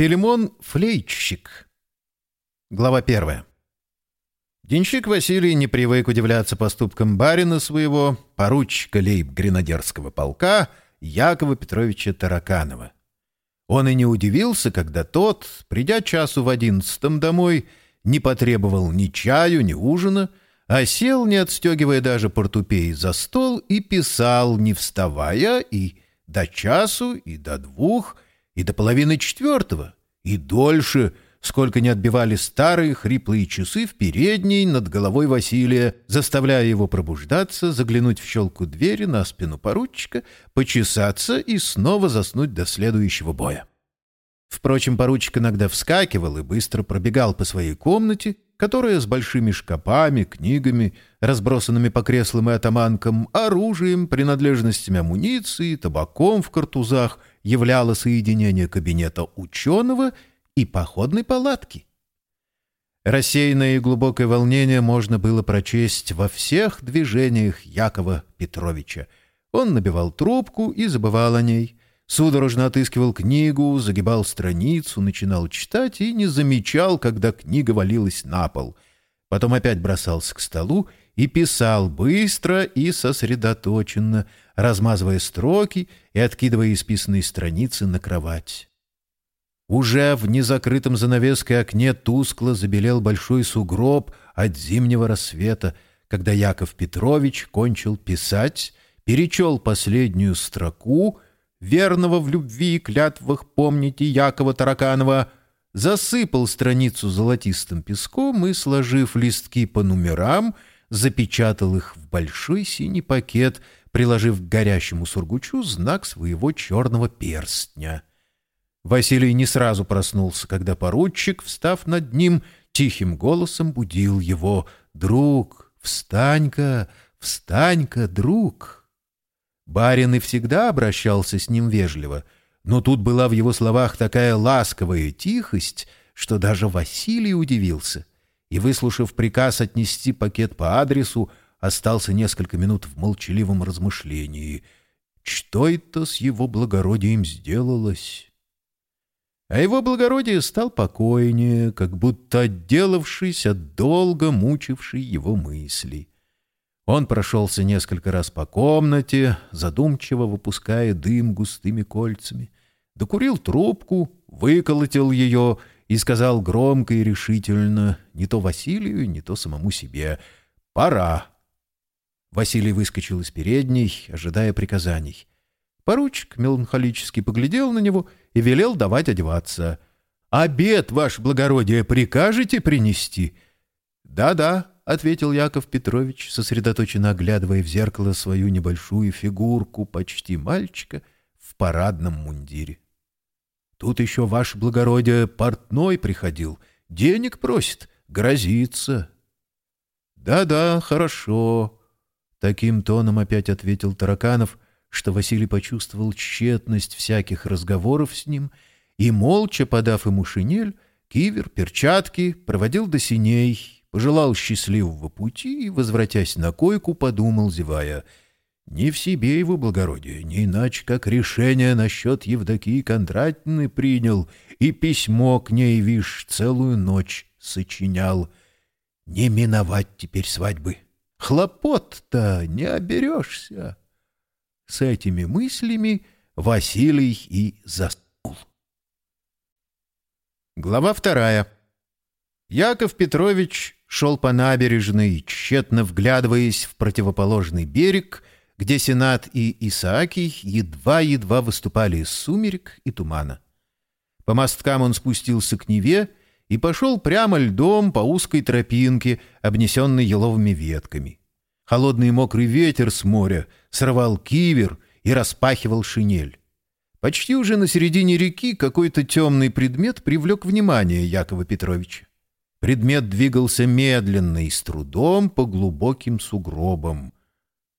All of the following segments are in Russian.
Филимон Флейчщик. Глава первая. Денщик Василий не привык удивляться поступкам барина своего, поручика лейб-гренадерского полка Якова Петровича Тараканова. Он и не удивился, когда тот, придя часу в одиннадцатом домой, не потребовал ни чаю, ни ужина, а сел, не отстегивая даже портупеи за стол, и писал, не вставая, и до часу, и до двух — и до половины четвертого, и дольше, сколько не отбивали старые хриплые часы в передней над головой Василия, заставляя его пробуждаться, заглянуть в щелку двери на спину поручика, почесаться и снова заснуть до следующего боя. Впрочем, поручик иногда вскакивал и быстро пробегал по своей комнате, которая с большими шкапами, книгами, разбросанными по креслам и атаманкам, оружием, принадлежностями амуниции, табаком в картузах — являло соединение кабинета ученого и походной палатки. Рассеянное и глубокое волнение можно было прочесть во всех движениях Якова Петровича. Он набивал трубку и забывал о ней, судорожно отыскивал книгу, загибал страницу, начинал читать и не замечал, когда книга валилась на пол. Потом опять бросался к столу и писал быстро и сосредоточенно, размазывая строки и откидывая исписанные страницы на кровать. Уже в незакрытом занавеской окне тускло забелел большой сугроб от зимнего рассвета, когда Яков Петрович кончил писать, перечел последнюю строку «Верного в любви и клятвах помните Якова Тараканова», засыпал страницу золотистым песком и, сложив листки по номерам, запечатал их в большой синий пакет — приложив к горящему сургучу знак своего черного перстня. Василий не сразу проснулся, когда поручик, встав над ним, тихим голосом будил его «Друг, встань-ка, встань-ка, друг!» Барин и всегда обращался с ним вежливо, но тут была в его словах такая ласковая тихость, что даже Василий удивился и, выслушав приказ отнести пакет по адресу, остался несколько минут в молчаливом размышлении. Что это с его благородием сделалось? А его благородие стал покойнее, как будто отделавшись от долго мучившей его мысли. Он прошелся несколько раз по комнате, задумчиво выпуская дым густыми кольцами, докурил трубку, выколотил ее и сказал громко и решительно, не то Василию, не то самому себе, «Пора». Василий выскочил из передней, ожидая приказаний. Поручик меланхолически поглядел на него и велел давать одеваться. «Обед, ваше благородие, прикажете принести?» «Да-да», — ответил Яков Петрович, сосредоточенно оглядывая в зеркало свою небольшую фигурку почти мальчика в парадном мундире. «Тут еще, ваше благородие, портной приходил, денег просит, грозится». «Да-да, хорошо», Таким тоном опять ответил Тараканов, что Василий почувствовал тщетность всяких разговоров с ним и, молча подав ему шинель, кивер, перчатки, проводил до синей, пожелал счастливого пути и, возвратясь на койку, подумал, зевая, «Не в себе его благородие, не иначе, как решение насчет Евдокии Кондратьевны принял и письмо к ней, вишь, целую ночь сочинял. Не миновать теперь свадьбы». Хлопот-то не оберешься. С этими мыслями Василий и заснул. Глава вторая. Яков Петрович шел по набережной, тщетно вглядываясь в противоположный берег, где Сенат и Исаакий едва-едва выступали из сумерек и тумана. По мосткам он спустился к Неве и пошел прямо льдом по узкой тропинке, обнесенной еловыми ветками. Холодный мокрый ветер с моря срывал кивер и распахивал шинель. Почти уже на середине реки какой-то темный предмет привлек внимание Якова Петровича. Предмет двигался медленно и с трудом по глубоким сугробам.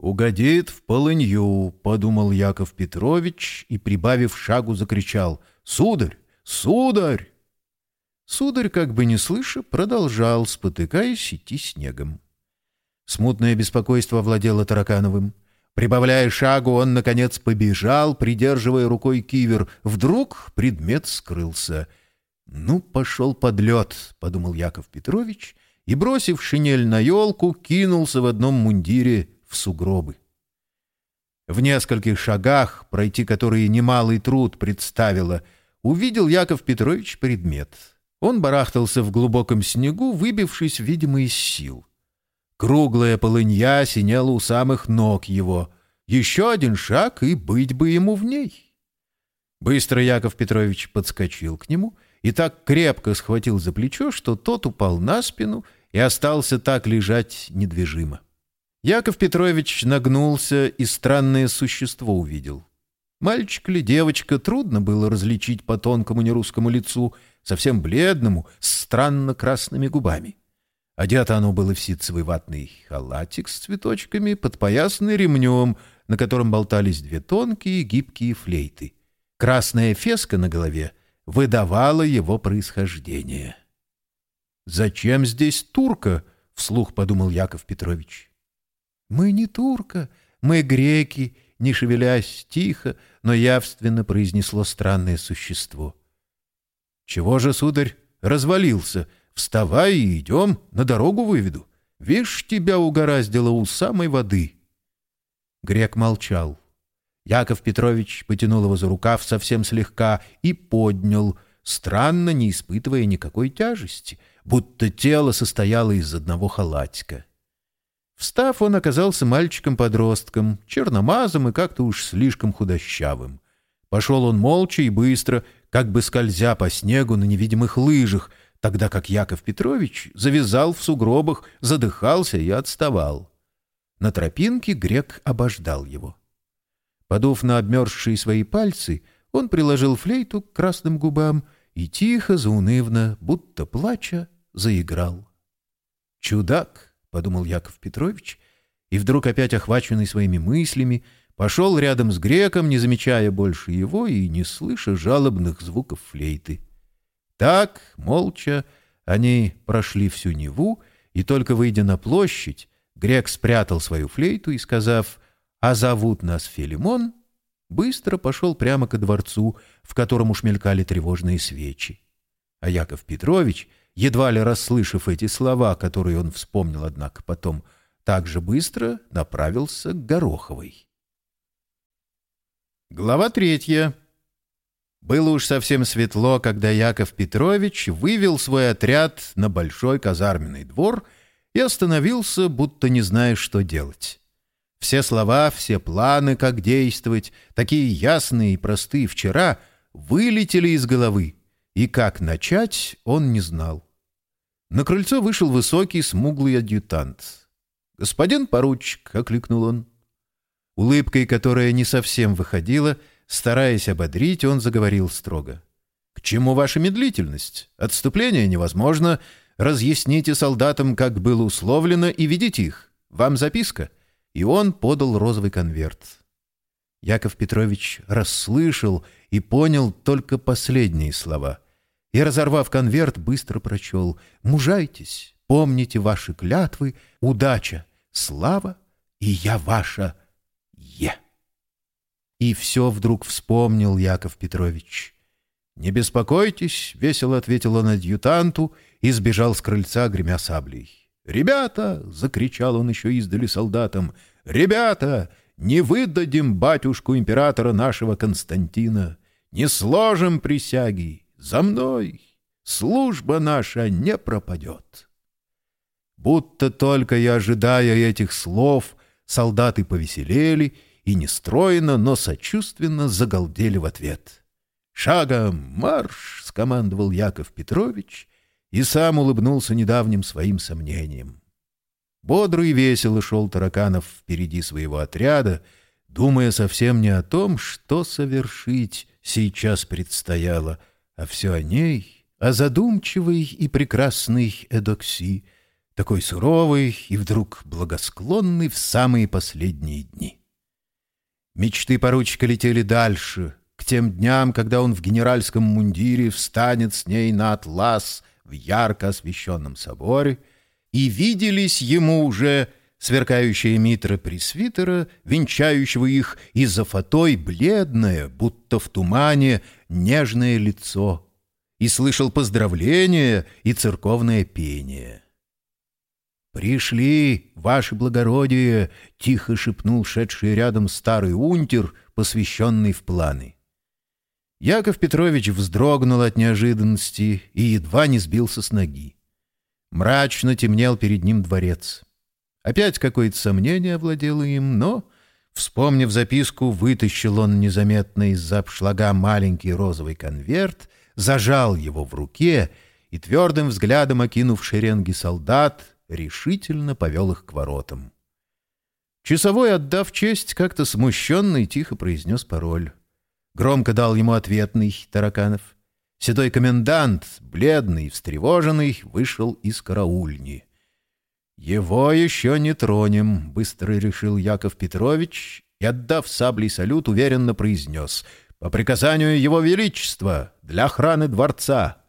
«Угодит в полынью», — подумал Яков Петрович и, прибавив шагу, закричал «Сударь! Сударь!» Сударь, как бы не слыша, продолжал, спотыкаясь, идти снегом. Смутное беспокойство владело Таракановым. Прибавляя шагу, он, наконец, побежал, придерживая рукой кивер. Вдруг предмет скрылся. «Ну, пошел под лед», — подумал Яков Петрович, и, бросив шинель на елку, кинулся в одном мундире в сугробы. В нескольких шагах, пройти которые немалый труд представило, увидел Яков Петрович предмет. Он барахтался в глубоком снегу, выбившись, видимо, из сил. Круглая полынья синела у самых ног его. Еще один шаг, и быть бы ему в ней. Быстро Яков Петрович подскочил к нему и так крепко схватил за плечо, что тот упал на спину и остался так лежать недвижимо. Яков Петрович нагнулся и странное существо увидел. Мальчик или девочка трудно было различить по тонкому нерусскому лицу, совсем бледному, с странно красными губами. Одето оно было в ситцевый ватный халатик с цветочками, подпоясанный ремнем, на котором болтались две тонкие гибкие флейты. Красная феска на голове — выдавало его происхождение. «Зачем здесь турка?» — вслух подумал Яков Петрович. «Мы не турка, мы греки», — не шевелясь тихо, но явственно произнесло странное существо. «Чего же, сударь, развалился? Вставай и идем, на дорогу выведу. Вишь, тебя угораздило у самой воды». Грек молчал. Яков Петрович потянул его за рукав совсем слегка и поднял, странно не испытывая никакой тяжести, будто тело состояло из одного халатика. Встав, он оказался мальчиком-подростком, черномазом и как-то уж слишком худощавым. Пошел он молча и быстро, как бы скользя по снегу на невидимых лыжах, тогда как Яков Петрович завязал в сугробах, задыхался и отставал. На тропинке грек обождал его. Подув на обмерзшие свои пальцы, он приложил флейту к красным губам и тихо, заунывно, будто плача, заиграл. «Чудак!» — подумал Яков Петрович, и вдруг опять охваченный своими мыслями, пошел рядом с греком, не замечая больше его и не слыша жалобных звуков флейты. Так, молча, они прошли всю Неву, и только выйдя на площадь, грек спрятал свою флейту и, сказав а зовут нас Филимон, быстро пошел прямо ко дворцу, в котором уж мелькали тревожные свечи. А Яков Петрович, едва ли расслышав эти слова, которые он вспомнил, однако, потом, так же быстро направился к Гороховой. Глава третья. Было уж совсем светло, когда Яков Петрович вывел свой отряд на большой казарменный двор и остановился, будто не зная, что делать. Все слова, все планы, как действовать, такие ясные и простые вчера, вылетели из головы, и как начать он не знал. На крыльцо вышел высокий, смуглый адъютант. «Господин поручик», — окликнул он. Улыбкой, которая не совсем выходила, стараясь ободрить, он заговорил строго. «К чему ваша медлительность? Отступление невозможно. Разъясните солдатам, как было условлено, и ведите их. Вам записка» и он подал розовый конверт. Яков Петрович расслышал и понял только последние слова. И, разорвав конверт, быстро прочел «Мужайтесь, помните ваши клятвы, удача, слава, и я ваша Е». И все вдруг вспомнил Яков Петрович. «Не беспокойтесь», — весело ответил он адъютанту и сбежал с крыльца, гремя саблей. «Ребята!» — закричал он еще издали солдатам. «Ребята! Не выдадим батюшку императора нашего Константина! Не сложим присяги! За мной! Служба наша не пропадет!» Будто только и ожидая этих слов, солдаты повеселели и нестройно, но сочувственно загалдели в ответ. «Шагом марш!» — скомандовал Яков Петрович — и сам улыбнулся недавним своим сомнением. Бодро и весело шел Тараканов впереди своего отряда, думая совсем не о том, что совершить сейчас предстояло, а все о ней, о задумчивой и прекрасной Эдокси, такой суровой и вдруг благосклонной в самые последние дни. Мечты поручика летели дальше, к тем дням, когда он в генеральском мундире встанет с ней на атлас — в ярко освещенном соборе, и виделись ему уже сверкающая митра пресвитера, венчающего их, и за фатой бледное, будто в тумане, нежное лицо, и слышал поздравления и церковное пение. «Пришли, ваше благородие!» — тихо шепнул шедший рядом старый унтер, посвященный в планы. Яков Петрович вздрогнул от неожиданности и едва не сбился с ноги. Мрачно темнел перед ним дворец. Опять какое-то сомнение овладело им, но, вспомнив записку, вытащил он незаметно из-за обшлага маленький розовый конверт, зажал его в руке и, твердым взглядом окинув шеренги солдат, решительно повел их к воротам. Часовой, отдав честь, как-то смущенно и тихо произнес пароль. Громко дал ему ответный Тараканов. Седой комендант, бледный и встревоженный, вышел из караульни. «Его еще не тронем», — быстро решил Яков Петрович и, отдав саблей салют, уверенно произнес «По приказанию Его Величества, для охраны дворца».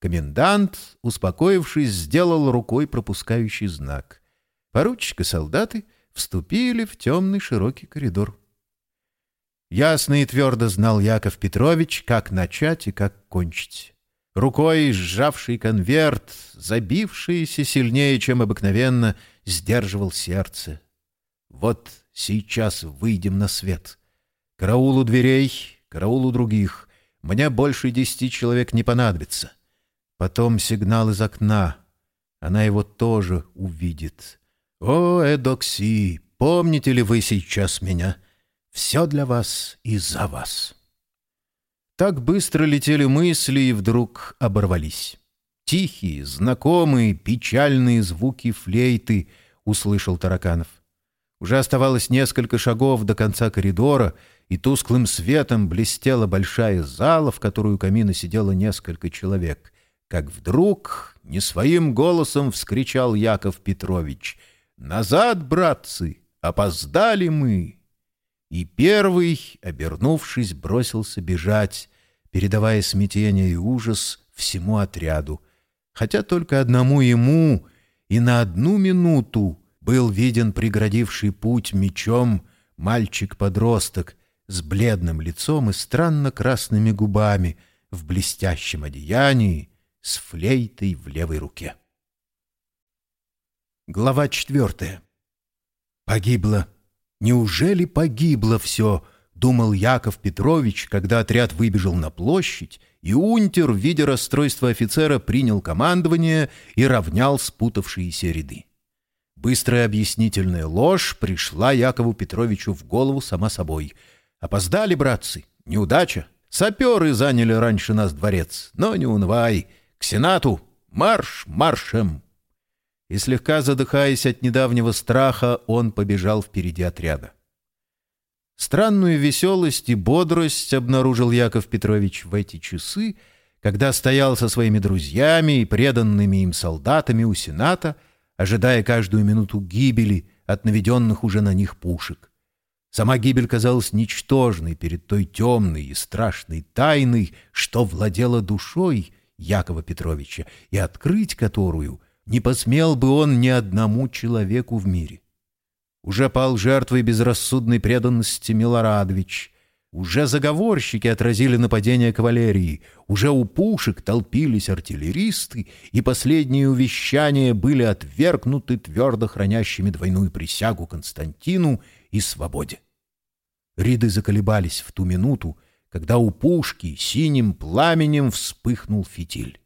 Комендант, успокоившись, сделал рукой пропускающий знак. Поручик и солдаты вступили в темный широкий коридор. Ясно и твердо знал Яков Петрович, как начать и как кончить. Рукой сжавший конверт, забившийся сильнее, чем обыкновенно, сдерживал сердце. Вот сейчас выйдем на свет. Караул у дверей, караул у других. Мне больше десяти человек не понадобится. Потом сигнал из окна. Она его тоже увидит. «О, Эдокси, помните ли вы сейчас меня? Все для вас и за вас». Так быстро летели мысли и вдруг оборвались. Тихие, знакомые, печальные звуки флейты услышал Тараканов. Уже оставалось несколько шагов до конца коридора, и тусклым светом блестела большая зала, в которую камина сидело несколько человек — как вдруг не своим голосом вскричал Яков Петрович «Назад, братцы! Опоздали мы!» И первый, обернувшись, бросился бежать, передавая смятение и ужас всему отряду, хотя только одному ему и на одну минуту был виден преградивший путь мечом мальчик-подросток с бледным лицом и странно красными губами в блестящем одеянии, с флейтой в левой руке. Глава четвертая. Погибло. Неужели погибло все? Думал Яков Петрович, когда отряд выбежал на площадь, и унтер, видя расстройство офицера, принял командование и равнял спутавшиеся ряды. Быстрая объяснительная ложь пришла Якову Петровичу в голову сама собой. «Опоздали, братцы! Неудача! Саперы заняли раньше нас дворец, но не унывай!» К Сенату! Марш маршем!» И слегка задыхаясь от недавнего страха, он побежал впереди отряда. Странную веселость и бодрость обнаружил Яков Петрович в эти часы, когда стоял со своими друзьями и преданными им солдатами у Сената, ожидая каждую минуту гибели от наведенных уже на них пушек. Сама гибель казалась ничтожной перед той темной и страшной тайной, что владела душой Якова Петровича, и открыть которую не посмел бы он ни одному человеку в мире. Уже пал жертвой безрассудной преданности Милорадович, уже заговорщики отразили нападение кавалерии, уже у пушек толпились артиллеристы, и последние увещания были отвергнуты твердо хранящими двойную присягу Константину и свободе. Риды заколебались в ту минуту, когда у пушки синим пламенем вспыхнул фитиль.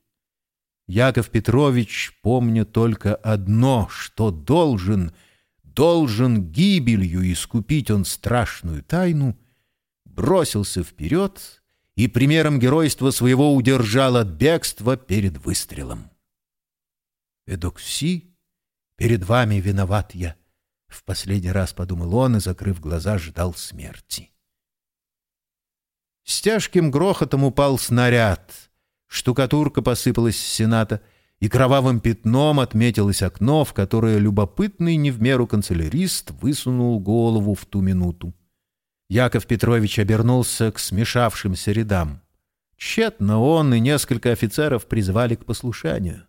Яков Петрович, помня только одно, что должен, должен гибелью искупить он страшную тайну, бросился вперед и примером геройства своего удержал от бегства перед выстрелом. «Эдокси, перед вами виноват я», — в последний раз подумал он и, закрыв глаза, ждал смерти. С тяжким грохотом упал снаряд. Штукатурка посыпалась с сената, и кровавым пятном отметилось окно, в которое любопытный не в меру канцелярист высунул голову в ту минуту. Яков Петрович обернулся к смешавшимся рядам. Тщетно он и несколько офицеров призвали к послушанию.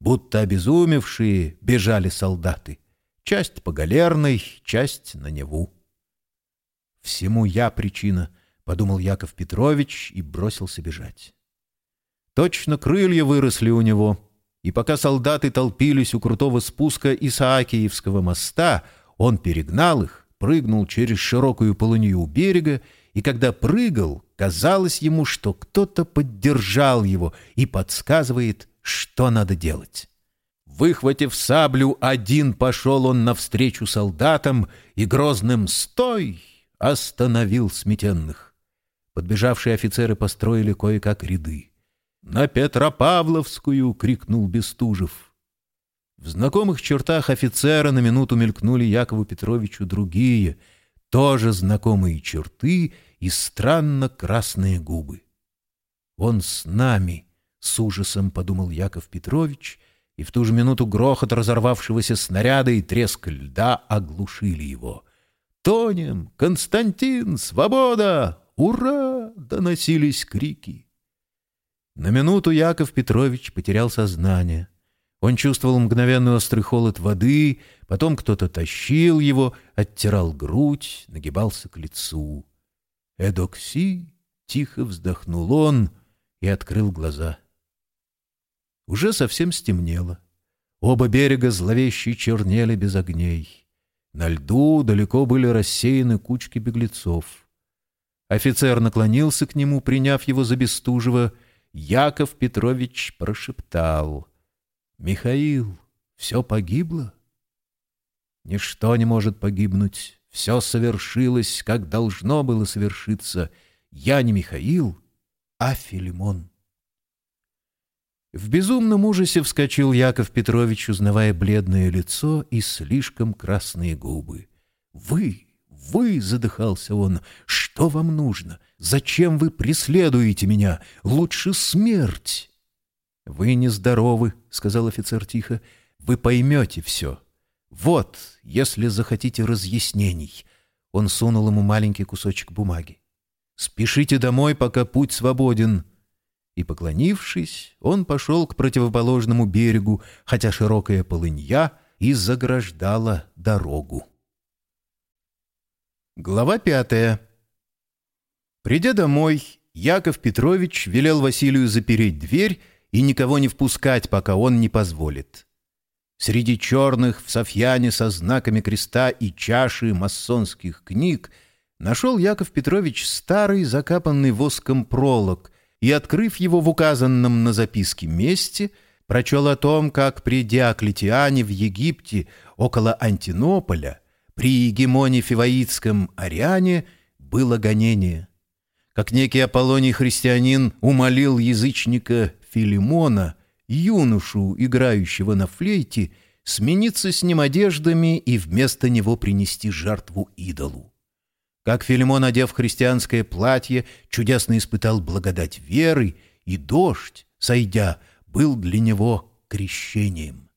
Будто обезумевшие бежали солдаты. Часть по галерной, часть на Неву. Всему я причина —— подумал Яков Петрович и бросился бежать. Точно крылья выросли у него. И пока солдаты толпились у крутого спуска Исаакиевского моста, он перегнал их, прыгнул через широкую полынью у берега, и когда прыгал, казалось ему, что кто-то поддержал его и подсказывает, что надо делать. Выхватив саблю, один пошел он навстречу солдатам и грозным «Стой!» остановил сметенных. Подбежавшие офицеры построили кое-как ряды. «На Петропавловскую!» — крикнул Бестужев. В знакомых чертах офицера на минуту мелькнули Якову Петровичу другие, тоже знакомые черты и странно красные губы. «Он с нами!» — с ужасом подумал Яков Петрович, и в ту же минуту грохот разорвавшегося снаряда и треск льда оглушили его. «Тонем! Константин! Свобода! Ура!» — доносились крики. На минуту Яков Петрович потерял сознание. Он чувствовал мгновенный острый холод воды, потом кто-то тащил его, оттирал грудь, нагибался к лицу. «Эдокси!» — тихо вздохнул он и открыл глаза. Уже совсем стемнело. Оба берега зловеще чернели без огней. На льду далеко были рассеяны кучки беглецов. Офицер наклонился к нему, приняв его за Бестужева. Яков Петрович прошептал. «Михаил, все погибло?» «Ничто не может погибнуть. Все совершилось, как должно было совершиться. Я не Михаил, а Филимон». В безумном ужасе вскочил Яков Петрович, узнавая бледное лицо и слишком красные губы. «Вы, вы!» — задыхался он. «Что вам нужно? Зачем вы преследуете меня? Лучше смерть!» «Вы нездоровы», — сказал офицер тихо. «Вы поймете все. Вот, если захотите разъяснений». Он сунул ему маленький кусочек бумаги. «Спешите домой, пока путь свободен и, поклонившись, он пошел к противоположному берегу, хотя широкая полынья и заграждала дорогу. Глава пятая. Придя домой, Яков Петрович велел Василию запереть дверь и никого не впускать, пока он не позволит. Среди черных в Софьяне со знаками креста и чаши масонских книг нашел Яков Петрович старый закапанный воском пролог, и, открыв его в указанном на записке месте, прочел о том, как при Диоклетиане в Египте около Антинополя при Егемоне Фиваитском Ариане было гонение. Как некий Аполлоний христианин умолил язычника Филимона, юношу, играющего на флейте, смениться с ним одеждами и вместо него принести жертву идолу. Как Филимон, одев христианское платье, чудесно испытал благодать веры, и дождь, сойдя, был для него крещением.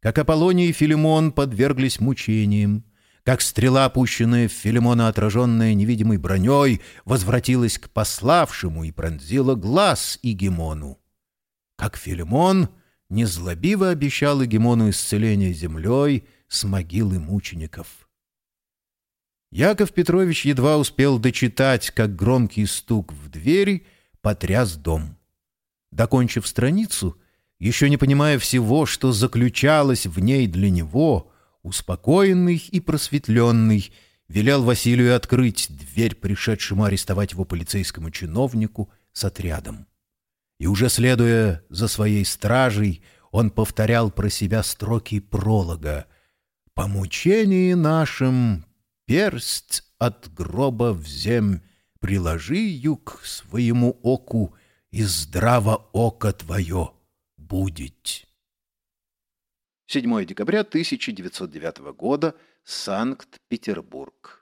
Как Аполлоний и Филимон подверглись мучениям, как стрела, опущенная в Филимона, отраженная невидимой броней, возвратилась к пославшему и пронзила глаз Игемону. Как Филимон незлобиво обещал Игемону исцеление землей с могилы мучеников. Яков Петрович едва успел дочитать, как громкий стук в двери потряс дом. Докончив страницу, еще не понимая всего, что заключалось в ней для него, успокоенный и просветленный, велел Василию открыть дверь пришедшему арестовать его полицейскому чиновнику с отрядом. И уже следуя за своей стражей, он повторял про себя строки пролога «По мучении нашим персть от гроба в земь, приложи юг своему оку, и здраво око твое будет. 7 декабря 1909 года, Санкт-Петербург.